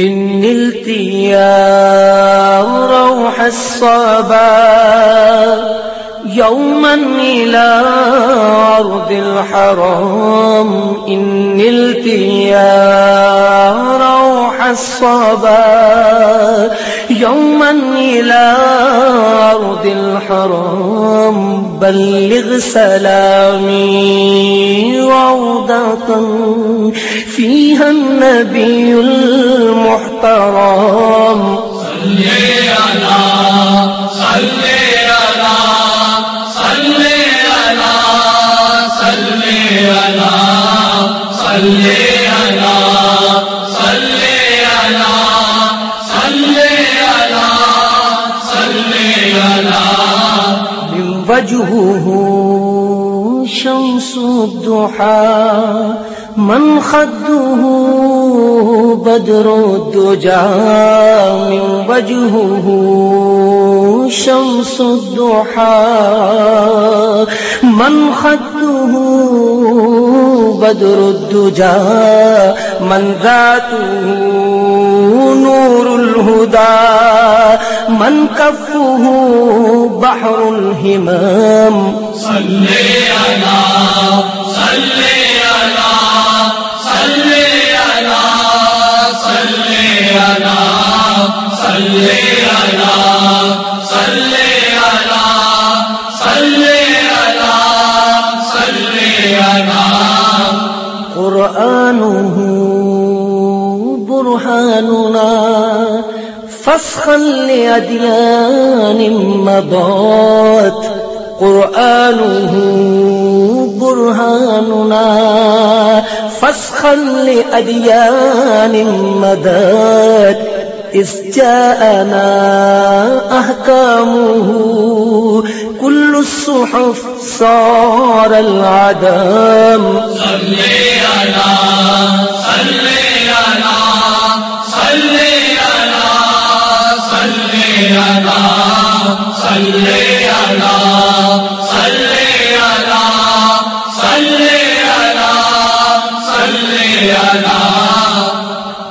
إن نلت روح الصبا يوما إلى أرض الحرام إن نلت روح الصبا يوما إلى أرض الحرام، بلغ سلامي روضة فيها النبي المحترم۔ صلي على صلي على صلي على صلي على صلي وجهه شمس الضحى، من خده بدر الدجى، من وجهه شمس الضحى، من خده بدر الدجى، من ذاته نور الهدى من كفه بحر الهمام صلي على صلي على صلي على صلي على صلي على صلي على صلي على صلي على قرآنه فسخا لأديان مضات قرآنه برهاننا. فسخا لأديان مدات إذ جاءنا أحكامه. كل الصحف صار العدم. صلي على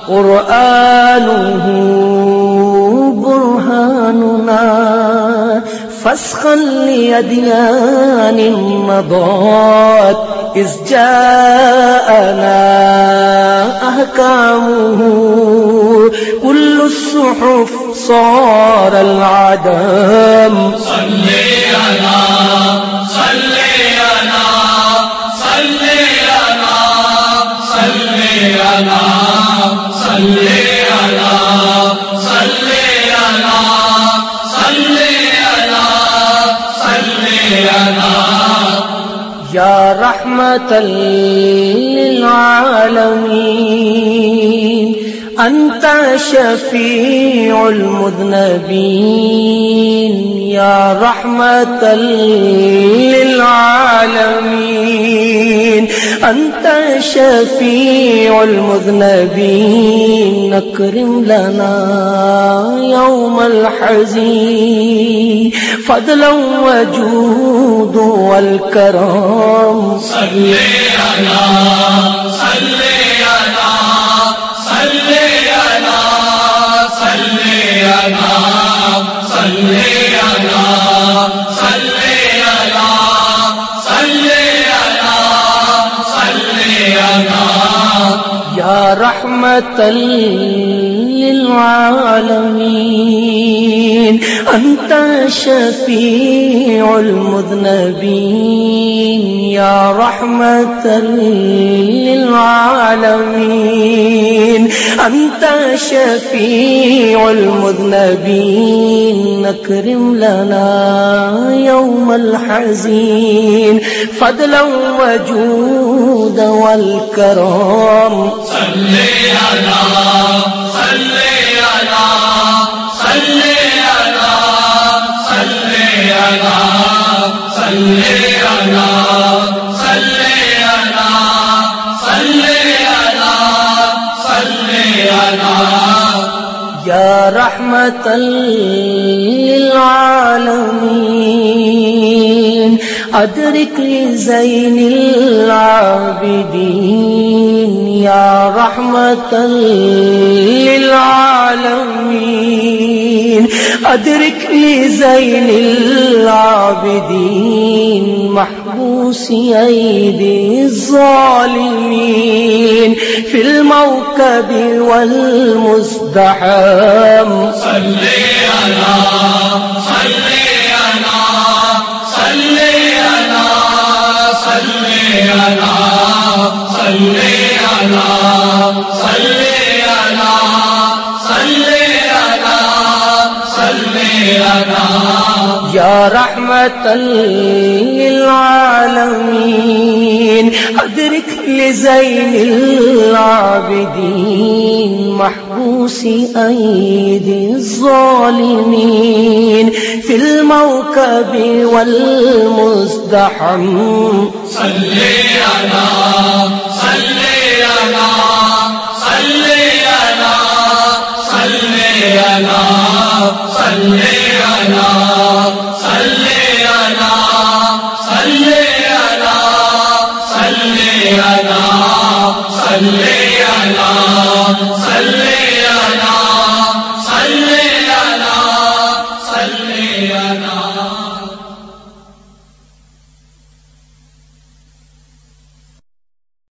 قرآنه برهاننا فسخا لأديان مضات إذ جاءنا أحكامه كل الصحف صار العدم. صلي على صلي على صلي على صلي على صلي رحمة للعالمين. أنت شفيع المذنبين. يا رحمة للعالمين. انت شفیع المذنبین اکرم لنا یوم الحزین فضلا وجود والکرام صلی اللہ صلی اللہ صلی اللہ صلی اللہ صلی یا رحمت للعالمين أنت شفيع المذنبين يا رحمة للعالمين أنت شفيع المذنبين أكرم لنا يوم الحزين فضلا وجود والكرم صلي على یا رحمت للعالمین۔ ادرک زین العابدین یا رحمت للعالمین ادرک زین العابدین محبوس عید الظالمین فی الموکب والمزدحم. صلی اللہ صلی یا رحمت للعالمین ادرک لزين العابدين محبوس اید الظالمين. في الموكب والمزدحم. صلي على صلي على صلي على صلي على صلي على, صلي على.